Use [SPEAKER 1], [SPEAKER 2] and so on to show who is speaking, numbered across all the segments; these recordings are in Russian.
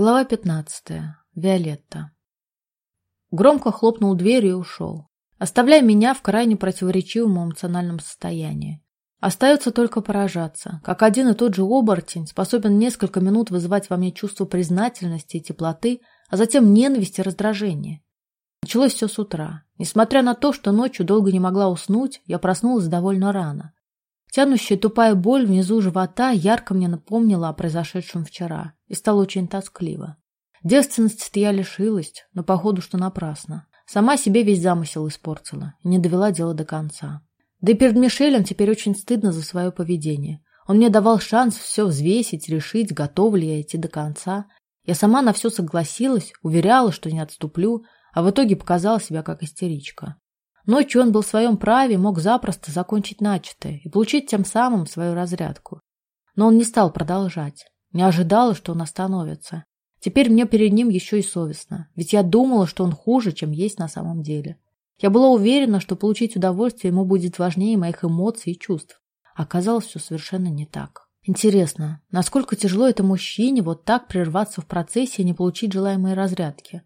[SPEAKER 1] Глава 15. Виолетта. Громко хлопнул дверью и ушел, оставляя меня в крайне противоречивом эмоциональном состоянии. Остается только поражаться, как один и тот же оборотень способен несколько минут вызывать во мне чувство признательности и теплоты, а затем ненависть и раздражение. Началось все с утра. Несмотря на то, что ночью долго не могла уснуть, я проснулась довольно рано. Тянущая тупая боль внизу живота ярко мне напомнила о произошедшем вчера и стало очень тоскливо. Девственности-то я лишилась, но походу что напрасно. Сама себе весь замысел испортила и не довела дело до конца. Да и перед Мишелем теперь очень стыдно за свое поведение. Он мне давал шанс все взвесить, решить, готова ли я идти до конца. Я сама на все согласилась, уверяла, что не отступлю, а в итоге показала себя как истеричка. Ночью он был в своем праве, мог запросто закончить начатое и получить тем самым свою разрядку. Но он не стал продолжать. Не ожидала, что он остановится. Теперь мне перед ним еще и совестно, ведь я думала, что он хуже, чем есть на самом деле. Я была уверена, что получить удовольствие ему будет важнее моих эмоций и чувств. Оказалось, все совершенно не так. Интересно, насколько тяжело это мужчине вот так прерваться в процессе и не получить желаемые разрядки?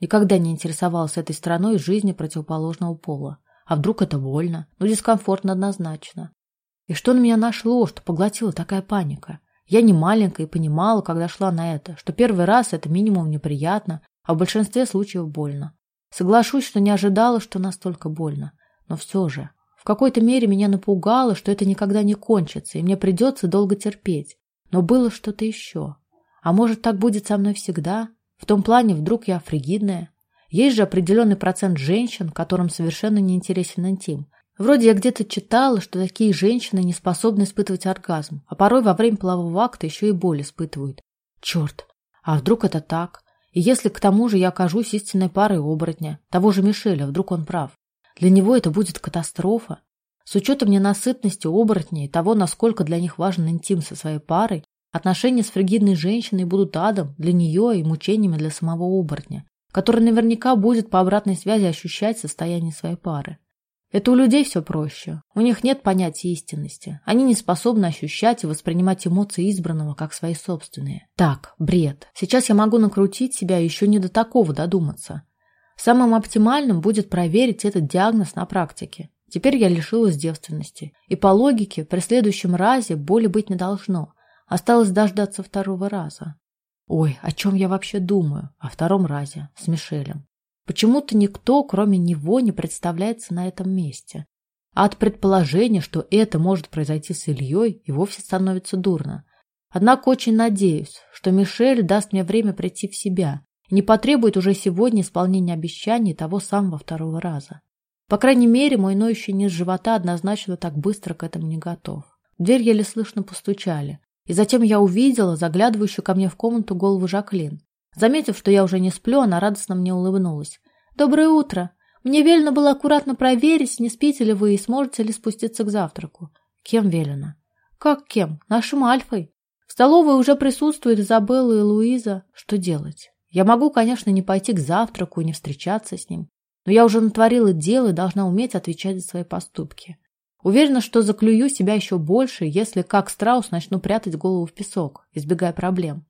[SPEAKER 1] Никогда не интересовалась этой стороной жизни противоположного пола. А вдруг это больно? Ну, дискомфортно однозначно. И что на меня нашло, что поглотила такая паника? Я не маленькая и понимала, когда шла на это, что первый раз это минимум неприятно, а в большинстве случаев больно. Соглашусь, что не ожидала, что настолько больно. Но все же, в какой-то мере меня напугало, что это никогда не кончится, и мне придется долго терпеть. Но было что-то еще. А может, так будет со мной всегда? В том плане, вдруг я фригидная. Есть же определенный процент женщин, которым совершенно не интересен интим. Вроде я где-то читала, что такие женщины не способны испытывать оргазм, а порой во время полового акта еще и боль испытывают. Черт, а вдруг это так? И если к тому же я окажусь истинной парой оборотня, того же Мишеля, вдруг он прав. Для него это будет катастрофа. С учетом ненасытности оборотней и того, насколько для них важен интим со своей парой, Отношения с фригидной женщиной будут адом для нее и мучениями для самого оборотня, который наверняка будет по обратной связи ощущать состояние своей пары. Это у людей все проще. У них нет понятия истинности. Они не способны ощущать и воспринимать эмоции избранного как свои собственные. Так, бред. Сейчас я могу накрутить себя еще не до такого додуматься. Самым оптимальным будет проверить этот диагноз на практике. Теперь я лишилась девственности. И по логике, при следующем разе боли быть не должно. Осталось дождаться второго раза. Ой, о чем я вообще думаю? О втором разе с Мишелем. Почему-то никто, кроме него, не представляется на этом месте. А от предположения, что это может произойти с Ильей, и вовсе становится дурно. Однако очень надеюсь, что Мишель даст мне время прийти в себя и не потребует уже сегодня исполнения обещаний того самого второго раза. По крайней мере, мой ноющий низ живота однозначно так быстро к этому не готов. Дверь еле слышно постучали. И затем я увидела заглядывающую ко мне в комнату голову Жаклин. Заметив, что я уже не сплю, она радостно мне улыбнулась. «Доброе утро! Мне велено было аккуратно проверить, не спите ли вы и сможете ли спуститься к завтраку». «Кем велено?» «Как кем? Нашим Альфой. В столовой уже присутствуют Изабелла и Луиза. Что делать? Я могу, конечно, не пойти к завтраку и не встречаться с ним, но я уже натворила дело и должна уметь отвечать за свои поступки. Уверена, что заклюю себя еще больше, если, как страус, начну прятать голову в песок, избегая проблем.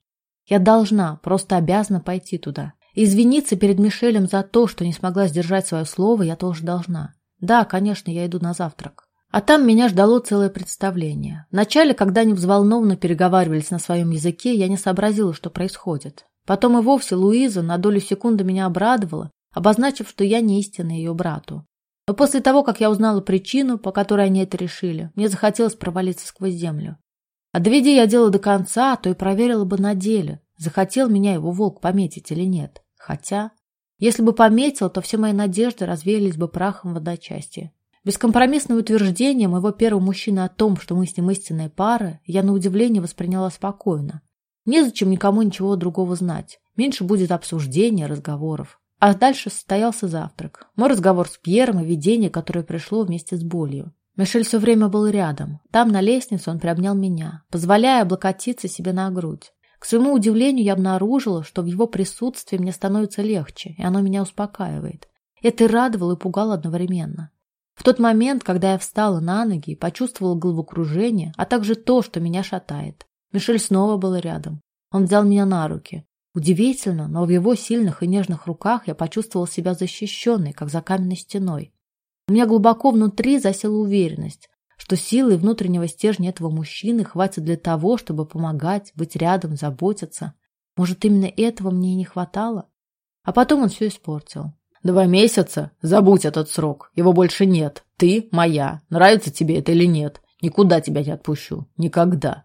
[SPEAKER 1] Я должна, просто обязана пойти туда. Извиниться перед Мишелем за то, что не смогла сдержать свое слово, я тоже должна. Да, конечно, я иду на завтрак. А там меня ждало целое представление. Вначале, когда они взволнованно переговаривались на своем языке, я не сообразила, что происходит. Потом и вовсе Луиза на долю секунды меня обрадовала, обозначив, что я не истинна ее брату. Но после того, как я узнала причину, по которой они это решили, мне захотелось провалиться сквозь землю. А доведи я дело до конца, то и проверила бы на деле, захотел меня его волк пометить или нет. Хотя, если бы пометил, то все мои надежды развеялись бы прахом в одночасье. Бескомпромиссное утверждение моего первого мужчины о том, что мы с ним истинная пара, я на удивление восприняла спокойно. Незачем никому ничего другого знать. Меньше будет обсуждений, разговоров. А дальше состоялся завтрак. Мой разговор с Пьером и видение, которое пришло вместе с болью. Мишель все время был рядом. Там, на лестнице, он приобнял меня, позволяя облокотиться себе на грудь. К своему удивлению, я обнаружила, что в его присутствии мне становится легче, и оно меня успокаивает. Это и радовало, и пугало одновременно. В тот момент, когда я встала на ноги и почувствовала головокружение, а также то, что меня шатает, Мишель снова был рядом. Он взял меня на руки. Удивительно, но в его сильных и нежных руках я почувствовал себя защищенной, как за каменной стеной. У меня глубоко внутри засела уверенность, что силы внутреннего стержня этого мужчины хватит для того, чтобы помогать, быть рядом, заботиться. Может, именно этого мне и не хватало? А потом он все испортил. Два месяца? Забудь этот срок. Его больше нет. Ты моя. Нравится тебе это или нет? Никуда тебя не отпущу. Никогда.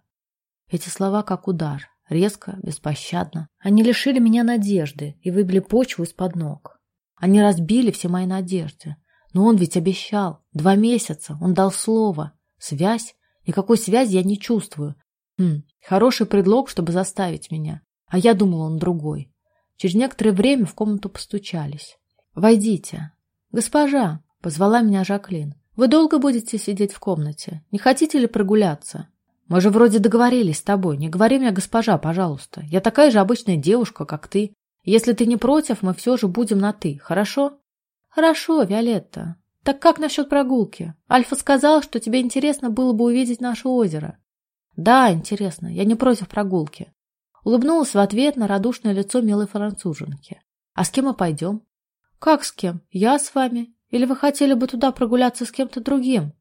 [SPEAKER 1] Эти слова как удар. Резко, беспощадно. Они лишили меня надежды и выбили почву из-под ног. Они разбили все мои надежды. Но он ведь обещал. Два месяца. Он дал слово. Связь? Никакой связи я не чувствую. Хм, хороший предлог, чтобы заставить меня. А я думал, он другой. Через некоторое время в комнату постучались. «Войдите». «Госпожа», — позвала меня Жаклин, — «вы долго будете сидеть в комнате? Не хотите ли прогуляться?» «Мы же вроде договорились с тобой. Не говори мне госпожа, пожалуйста. Я такая же обычная девушка, как ты. Если ты не против, мы все же будем на «ты», хорошо?» «Хорошо, Виолетта. Так как насчет прогулки? Альфа сказал, что тебе интересно было бы увидеть наше озеро». «Да, интересно. Я не против прогулки». Улыбнулась в ответ на радушное лицо милой француженки. «А с кем мы пойдем?» «Как с кем? Я с вами? Или вы хотели бы туда прогуляться с кем-то другим?»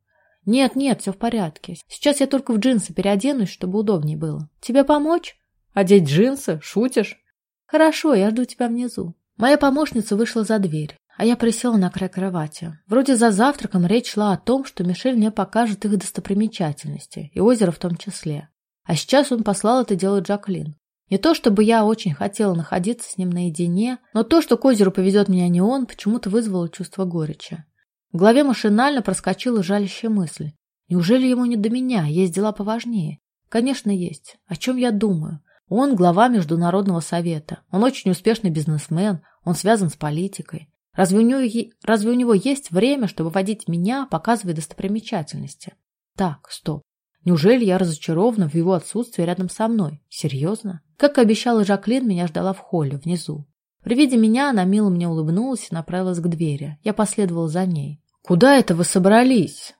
[SPEAKER 1] «Нет, нет, все в порядке. Сейчас я только в джинсы переоденусь, чтобы удобнее было. Тебе помочь?» «Одеть джинсы? Шутишь?» «Хорошо, я жду тебя внизу». Моя помощница вышла за дверь, а я присела на край кровати. Вроде за завтраком речь шла о том, что Мишель мне покажет их достопримечательности, и озеро в том числе. А сейчас он послал это делать Джаклин. Не то чтобы я очень хотела находиться с ним наедине, но то, что к озеру повезет меня не он, почему-то вызвало чувство горечи. В голове машинально проскочила жалящая мысль. Неужели ему не до меня, есть дела поважнее? Конечно, есть. О чем я думаю? Он глава Международного совета. Он очень успешный бизнесмен. Он связан с политикой. Разве у него, разве у него есть время, чтобы водить меня, показывая достопримечательности? Так, стоп. Неужели я разочарована в его отсутствии рядом со мной? Серьезно? Как и обещала Жаклин, меня ждала в холле, внизу. При виде меня она мило мне улыбнулась и направилась к двери. Я последовал за ней. «Куда это вы собрались?»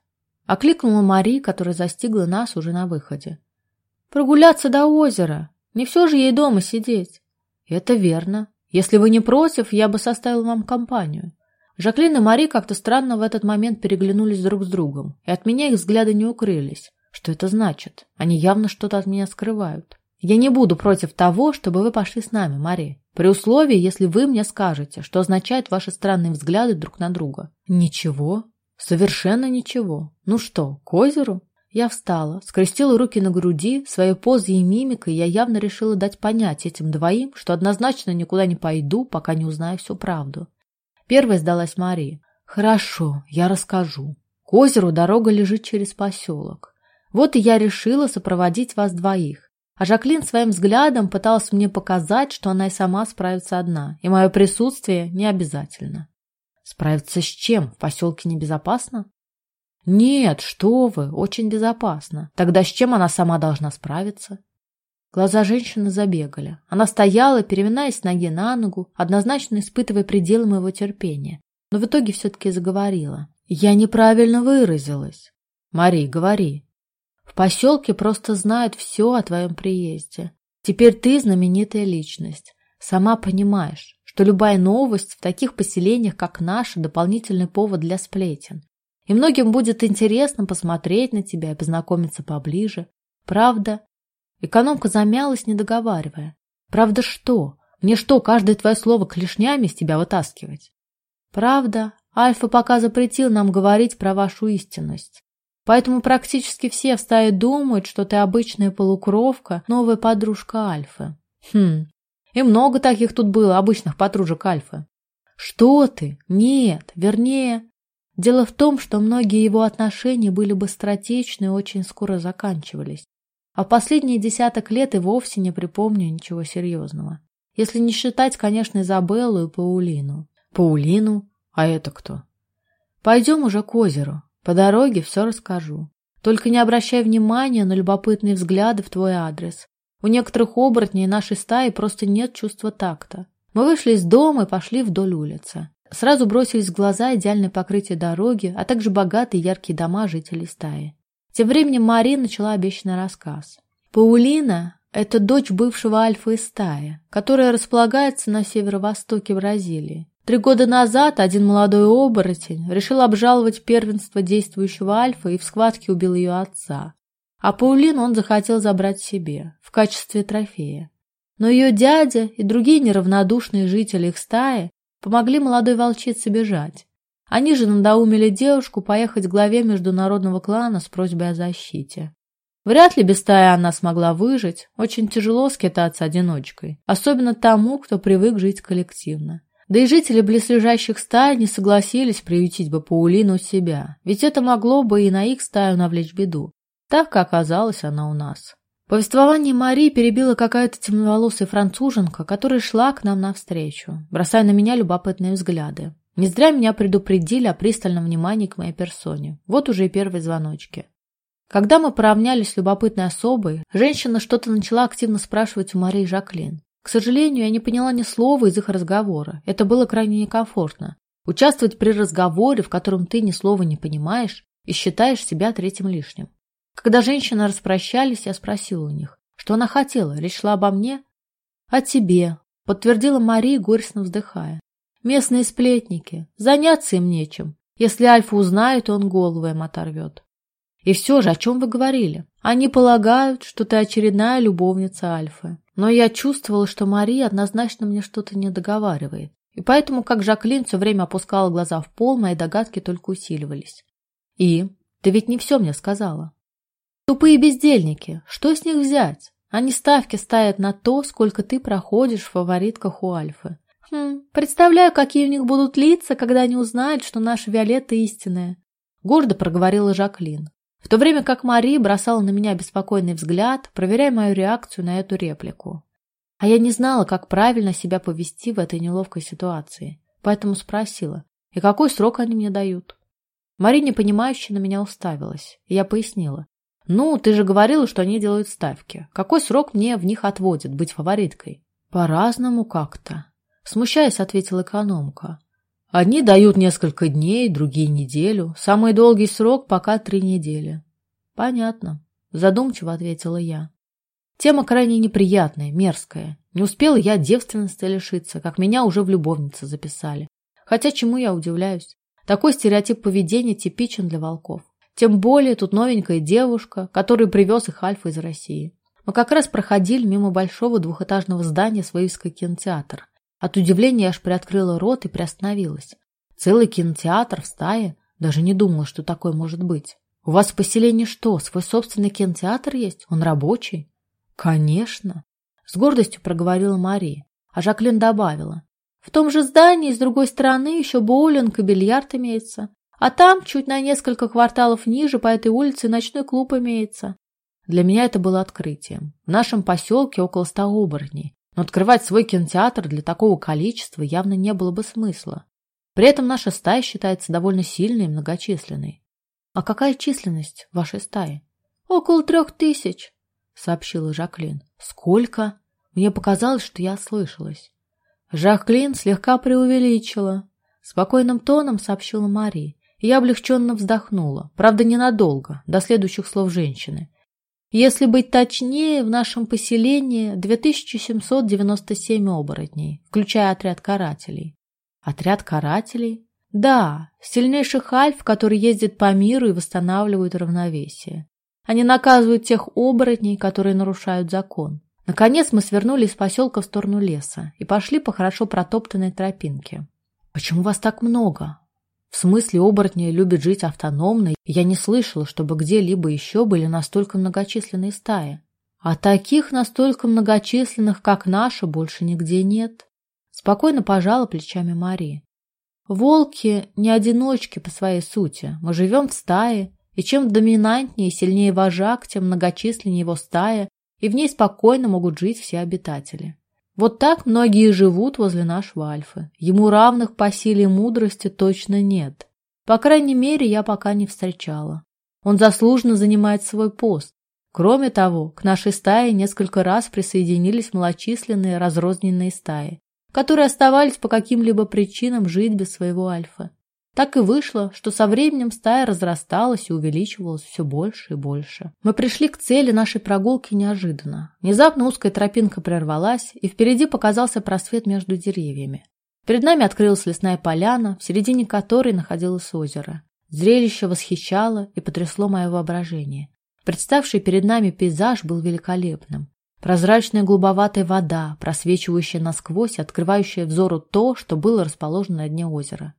[SPEAKER 1] Окликнула Мари, которая застигла нас уже на выходе. «Прогуляться до озера. Не все же ей дома сидеть». «Это верно. Если вы не против, я бы составил вам компанию». Жаклин и Мари как-то странно в этот момент переглянулись друг с другом, и от меня их взгляды не укрылись. Что это значит? Они явно что-то от меня скрывают. Я не буду против того, чтобы вы пошли с нами, Мари, при условии, если вы мне скажете, что означают ваши странные взгляды друг на друга. Ничего. Совершенно ничего. Ну что, к озеру? Я встала, скрестила руки на груди, своей позой и мимикой я явно решила дать понять этим двоим, что однозначно никуда не пойду, пока не узнаю всю правду. Первой сдалась Мария. «Хорошо, я расскажу. К озеру дорога лежит через поселок. Вот и я решила сопроводить вас двоих. А Жаклин своим взглядом пыталась мне показать, что она и сама справится одна, и мое присутствие не обязательно. Справиться с чем? В поселке небезопасно? Нет, что вы, очень безопасно. Тогда с чем она сама должна справиться? Глаза женщины забегали. Она стояла, переминаясь ноги на ногу, однозначно испытывая пределы моего терпения. Но в итоге все-таки заговорила. Я неправильно выразилась. Мари, говори. В поселке просто знают все о твоем приезде. Теперь ты знаменитая личность. Сама понимаешь, что любая новость в таких поселениях, как наше, дополнительный повод для сплетен. И многим будет интересно посмотреть на тебя и познакомиться поближе. Правда? Экономка замялась, не договаривая. Правда что? Мне что, каждое твое слово клешнями из тебя вытаскивать? Правда, Альфа пока запретил нам говорить про вашу истинность. Поэтому практически все в стае думают, что ты обычная полукровка, новая подружка Альфы. Хм, и много таких тут было, обычных подружек Альфы. Что ты? Нет, вернее... Дело в том, что многие его отношения были быстротечны и очень скоро заканчивались. А в последние десяток лет и вовсе не припомню ничего серьезного. Если не считать, конечно, Изабеллу и Паулину. Паулину? А это кто? Пойдем уже к озеру. По дороге все расскажу. Только не обращай внимания на любопытные взгляды в твой адрес. У некоторых оборотней нашей стаи просто нет чувства такта. Мы вышли из дома и пошли вдоль улицы. Сразу бросились в глаза идеальное покрытие дороги, а также богатые яркие дома жителей стаи. Тем временем Мария начала обещанный рассказ. Паулина Это дочь бывшего альфа из стаи, которая располагается на северо-востоке Бразилии. Три года назад один молодой оборотень решил обжаловать первенство действующего альфа и в схватке убил ее отца. А Паулин он захотел забрать себе, в качестве трофея. Но ее дядя и другие неравнодушные жители их стаи помогли молодой волчице бежать. Они же надоумили девушку поехать к главе международного клана с просьбой о защите. Вряд ли без стаи она смогла выжить, очень тяжело скитаться одиночкой, особенно тому, кто привык жить коллективно. Да и жители близлежащих стай не согласились приютить бы Паулину у себя, ведь это могло бы и на их стаю навлечь беду. Так, как оказалась она у нас. Повествование Марии перебила какая-то темноволосая француженка, которая шла к нам навстречу, бросая на меня любопытные взгляды. Не зря меня предупредили о пристальном внимании к моей персоне. Вот уже и первые звоночки. Когда мы поравнялись с любопытной особой, женщина что-то начала активно спрашивать у Марии Жаклин. К сожалению, я не поняла ни слова из их разговора. Это было крайне некомфортно. Участвовать при разговоре, в котором ты ни слова не понимаешь и считаешь себя третьим лишним. Когда женщины распрощались, я спросила у них, что она хотела. Речь шла обо мне? О тебе, подтвердила Мария, горестно вздыхая. Местные сплетники. Заняться им нечем. Если Альфа узнает, он голову им оторвет. И все же, о чем вы говорили? Они полагают, что ты очередная любовница Альфы. Но я чувствовала, что Мария однозначно мне что-то не договаривает. И поэтому, как Жаклин все время опускала глаза в пол, мои догадки только усиливались. И? Ты ведь не все мне сказала. Тупые бездельники. Что с них взять? Они ставки ставят на то, сколько ты проходишь в фаворитках у Альфы. Хм, представляю, какие у них будут лица, когда они узнают, что наша Виолетта истинная. Гордо проговорила Жаклин в то время как Мари бросала на меня беспокойный взгляд, проверяя мою реакцию на эту реплику. А я не знала, как правильно себя повести в этой неловкой ситуации, поэтому спросила, и какой срок они мне дают? Мари непонимающе на меня уставилась, и я пояснила. «Ну, ты же говорила, что они делают ставки. Какой срок мне в них отводят быть фавориткой?» «По-разному как-то», — смущаясь, ответила экономка. Одни дают несколько дней, другие неделю. Самый долгий срок пока три недели. Понятно, задумчиво ответила я. Тема крайне неприятная, мерзкая. Не успела я девственности лишиться, как меня уже в любовнице записали. Хотя чему я удивляюсь? Такой стереотип поведения типичен для волков. Тем более тут новенькая девушка, которую привез их Альфа из России. Мы как раз проходили мимо большого двухэтажного здания с вывеской «Кинотеатр». От удивления я аж приоткрыла рот и приостановилась. Целый кинотеатр в стае? Даже не думала, что такое может быть. У вас в поселении что, свой собственный кинотеатр есть? Он рабочий? Конечно. С гордостью проговорила Мария. А Жаклин добавила. В том же здании с другой стороны еще боулинг и бильярд имеется. А там, чуть на несколько кварталов ниже, по этой улице ночной клуб имеется. Для меня это было открытием. В нашем поселке около ста оборотней. Но открывать свой кинотеатр для такого количества явно не было бы смысла. При этом наша стая считается довольно сильной и многочисленной. — А какая численность вашей стаи? — Около трех тысяч, — сообщила Жаклин. — Сколько? Мне показалось, что я ослышалась. Жаклин слегка преувеличила. Спокойным тоном сообщила Мария, и я облегченно вздохнула. Правда, ненадолго, до следующих слов женщины. Если быть точнее, в нашем поселении 2797 оборотней, включая отряд карателей. Отряд карателей? Да, сильнейших альф, которые ездят по миру и восстанавливают равновесие. Они наказывают тех оборотней, которые нарушают закон. Наконец мы свернули из поселка в сторону леса и пошли по хорошо протоптанной тропинке. «Почему вас так много?» В смысле, оборотни любят жить автономно, я не слышала, чтобы где-либо еще были настолько многочисленные стаи. А таких настолько многочисленных, как наша, больше нигде нет. Спокойно пожала плечами Мария. Волки не одиночки по своей сути. Мы живем в стае, и чем доминантнее и сильнее вожак, тем многочисленнее его стая, и в ней спокойно могут жить все обитатели. Вот так многие живут возле нашего Альфы. Ему равных по силе и мудрости точно нет. По крайней мере, я пока не встречала. Он заслуженно занимает свой пост. Кроме того, к нашей стае несколько раз присоединились малочисленные разрозненные стаи, которые оставались по каким-либо причинам жить без своего Альфа. Так и вышло, что со временем стая разрасталась и увеличивалась все больше и больше. Мы пришли к цели нашей прогулки неожиданно. Внезапно узкая тропинка прервалась, и впереди показался просвет между деревьями. Перед нами открылась лесная поляна, в середине которой находилось озеро. Зрелище восхищало и потрясло мое воображение. Представший перед нами пейзаж был великолепным. Прозрачная голубоватая вода, просвечивающая насквозь, открывающая взору то, что было расположено на дне озера.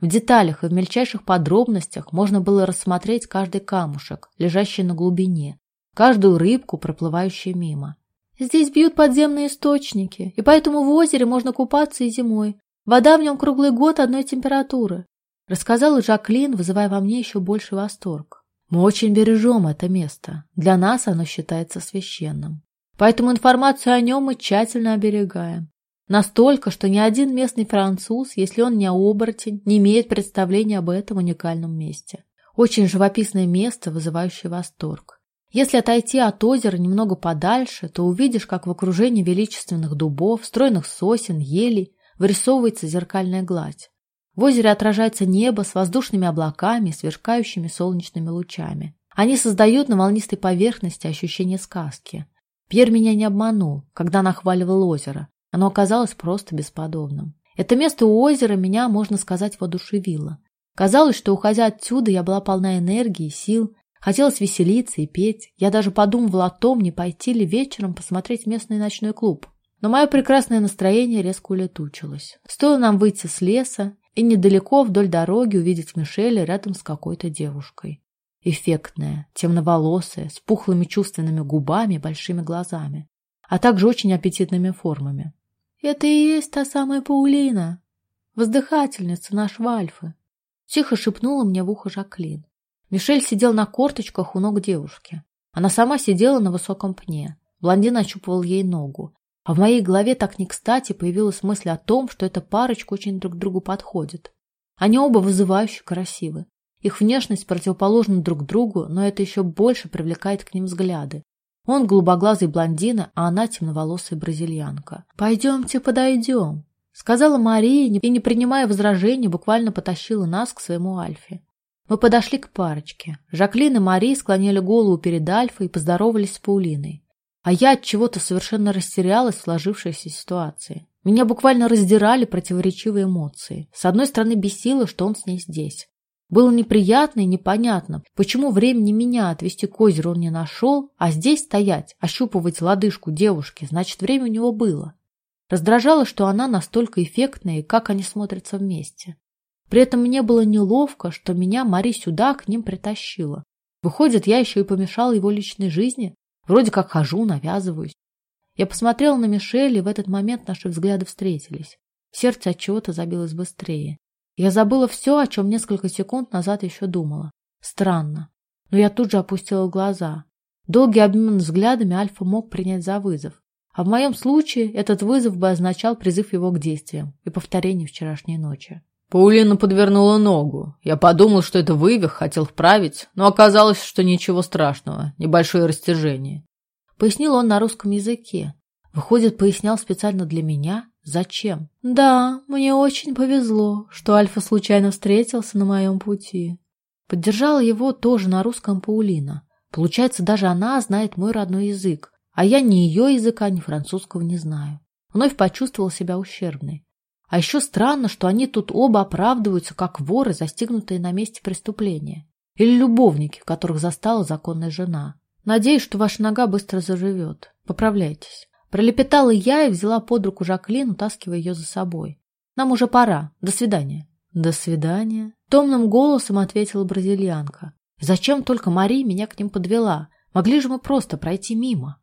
[SPEAKER 1] В деталях и в мельчайших подробностях можно было рассмотреть каждый камушек, лежащий на глубине, каждую рыбку, проплывающую мимо. Здесь бьют подземные источники, и поэтому в озере можно купаться и зимой. Вода в нем круглый год одной температуры. Рассказала Жаклин, вызывая во мне еще больший восторг. Мы очень бережем это место. Для нас оно считается священным. Поэтому информацию о нем мы тщательно оберегаем. Настолько, что ни один местный француз, если он не оборотень, не имеет представления об этом уникальном месте. Очень живописное место, вызывающее восторг. Если отойти от озера немного подальше, то увидишь, как в окружении величественных дубов, стройных сосен, елей вырисовывается зеркальная гладь. В озере отражается небо с воздушными облаками, сверкающими солнечными лучами. Они создают на волнистой поверхности ощущение сказки. Пьер меня не обманул, когда нахваливал озеро. Оно оказалось просто бесподобным. Это место у озера меня, можно сказать, воодушевило. Казалось, что, уходя отсюда, я была полна энергии, сил. Хотелось веселиться и петь. Я даже подумывала о том, не пойти ли вечером посмотреть местный ночной клуб. Но мое прекрасное настроение резко улетучилось. Стоило нам выйти с леса и недалеко вдоль дороги увидеть Мишеля рядом с какой-то девушкой. Эффектная, темноволосая, с пухлыми чувственными губами и большими глазами, а также очень аппетитными формами. Это и есть та самая Паулина, воздыхательница нашего Альфы. Тихо шепнула мне в ухо Жаклин. Мишель сидел на корточках у ног девушки. Она сама сидела на высоком пне. Блондин ощупывал ей ногу. А в моей голове так не кстати появилась мысль о том, что эта парочка очень друг к другу подходит. Они оба вызывающе красивы. Их внешность противоположна друг другу, но это еще больше привлекает к ним взгляды. Он голубоглазый блондин, а она темноволосая бразильянка. «Пойдемте подойдем», — сказала Мария и, не принимая возражений, буквально потащила нас к своему Альфе. Мы подошли к парочке. Жаклин и Мария склонили голову перед Альфой и поздоровались с Паулиной. А я от чего-то совершенно растерялась в сложившейся ситуации. Меня буквально раздирали противоречивые эмоции. С одной стороны, бесило, что он с ней здесь. Было неприятно и непонятно, почему времени меня отвести к озеру он не нашел, а здесь стоять, ощупывать лодыжку девушки, значит, время у него было. Раздражало, что она настолько эффектная и как они смотрятся вместе. При этом мне было неловко, что меня Мари сюда к ним притащила. Выходит, я еще и помешала его личной жизни? Вроде как хожу, навязываюсь. Я посмотрела на Мишель, и в этот момент наши взгляды встретились. Сердце от чего-то забилось быстрее. Я забыла все, о чем несколько секунд назад еще думала. Странно. Но я тут же опустила глаза. Долгий обмен взглядами Альфа мог принять за вызов. А в моем случае этот вызов бы означал призыв его к действиям и повторение вчерашней ночи.
[SPEAKER 2] Паулина подвернула ногу. Я подумал, что это вывих, хотел вправить, но оказалось, что ничего страшного, небольшое растяжение.
[SPEAKER 1] Пояснил он на русском языке. Выходит, пояснял специально для меня? Зачем? Да, мне очень повезло, что Альфа случайно встретился на моем пути. Поддержала его тоже на русском Паулина. Получается, даже она знает мой родной язык, а я ни ее языка, ни французского не знаю. Вновь почувствовал себя ущербной. А еще странно, что они тут оба оправдываются, как воры, застигнутые на месте преступления. Или любовники, которых застала законная жена. Надеюсь, что ваша нога быстро заживет. Поправляйтесь. Пролепетала я и взяла под руку Жаклин, утаскивая ее за собой. Нам уже пора. До свидания. До свидания. Томным голосом ответила бразильянка. Зачем только Мари меня к ним подвела? Могли же мы просто пройти мимо.